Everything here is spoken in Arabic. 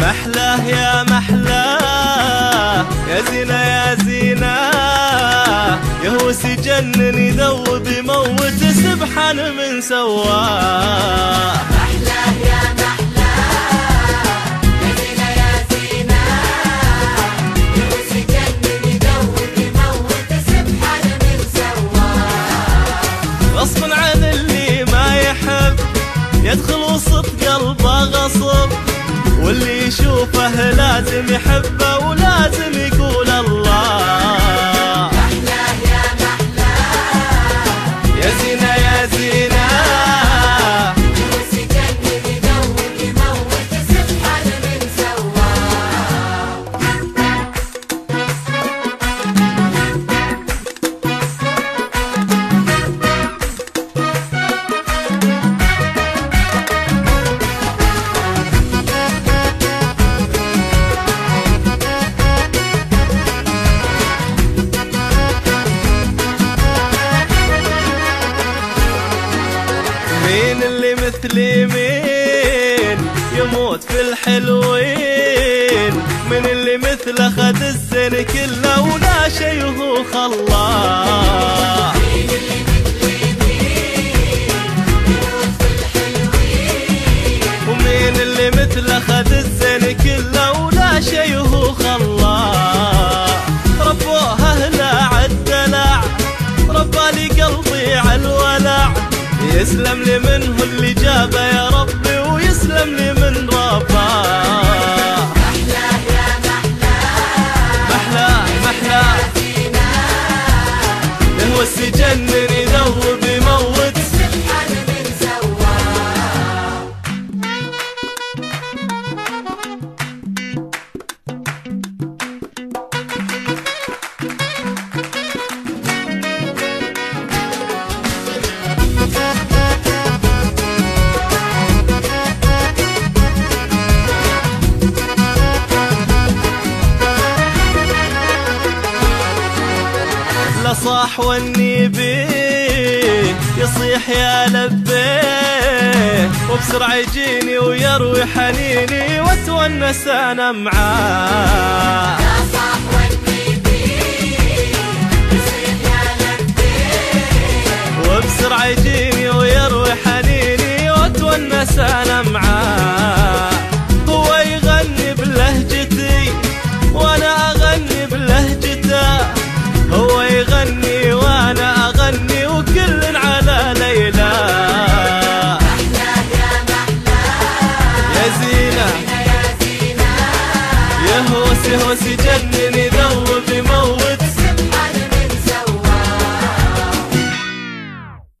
محلاه يا محلاه. يا زينة يا زينة. يهوس يجنن يذوب يموت سبحان من سواه. محلاه يا عن اللي ما يحب يدخل وسط واللي يشوفه لازم يحبه ولازم مثلي مين يموت في الحلوين. من اللي مثله خد الزين كله ولا شي هو خلاه ومين اللي مثله خد يسلم لي منه اللي جابه يا ربي ويسلم لي من رباه لا صاح واني بيه يصيح يا لبيه وبسرعة يجيني ويروي حنيني واتونس أنا معاه يجيني ويروي حنيني واتونس أنا معاه يا